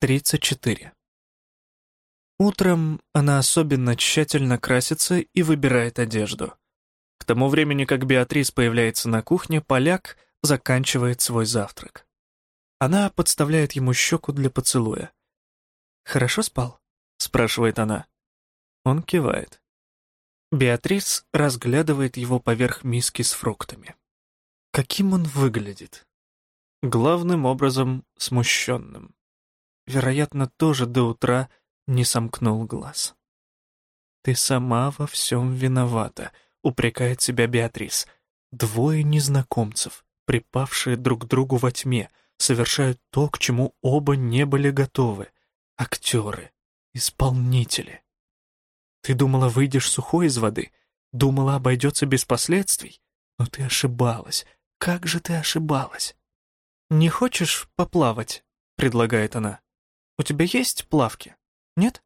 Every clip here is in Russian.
34. Утром она особенно тщательно красится и выбирает одежду. К тому времени, как Беатрис появляется на кухне, поляк заканчивает свой завтрак. Она подставляет ему щеку для поцелуя. «Хорошо спал?» — спрашивает она. Он кивает. Беатрис разглядывает его поверх миски с фруктами. Каким он выглядит? Главным образом смущенным. Вероятно, тоже до утра не сомкнул глаз. «Ты сама во всем виновата», — упрекает себя Беатрис. Двое незнакомцев, припавшие друг к другу во тьме, совершают то, к чему оба не были готовы. Актеры, исполнители. Ты думала, выйдешь сухой из воды? Думала, обойдется без последствий? Но ты ошибалась. Как же ты ошибалась? «Не хочешь поплавать?» — предлагает она. «У тебя есть плавки? Нет?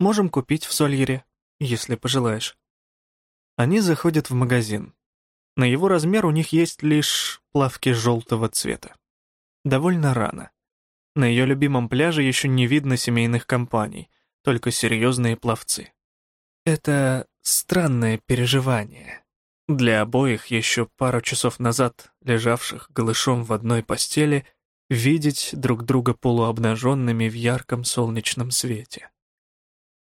Можем купить в Сольере, если пожелаешь». Они заходят в магазин. На его размер у них есть лишь плавки желтого цвета. Довольно рано. На ее любимом пляже еще не видно семейных компаний, только серьезные пловцы. Это странное переживание. Для обоих еще пару часов назад, лежавших голышом в одной постели, видеть друг друга полуобнаженными в ярком солнечном свете.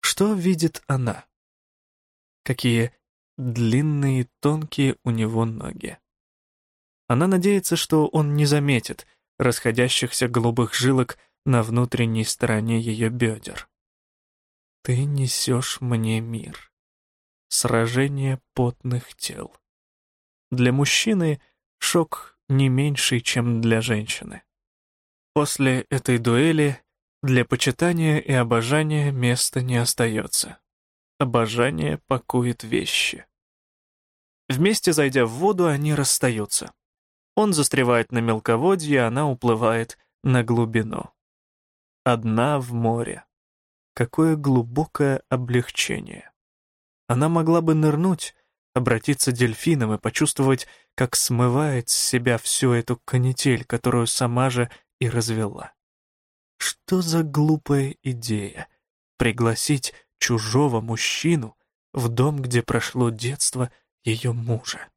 Что видит она? Какие длинные, тонкие у него ноги. Она надеется, что он не заметит расходящихся голубых жилок на внутренней стороне ее бедер. «Ты несешь мне мир». Сражение потных тел. Для мужчины шок не меньший, чем для женщины. После этой дуэли для почитания и обожания места не остается. Обожание пакует вещи. Вместе зайдя в воду, они расстаются. Он застревает на мелководье, она уплывает на глубину. Одна в море. Какое глубокое облегчение. Она могла бы нырнуть, обратиться дельфином и почувствовать, как смывает с себя всю эту канитель, которую сама же и развела. Что за глупая идея — пригласить чужого мужчину в дом, где прошло детство ее мужа.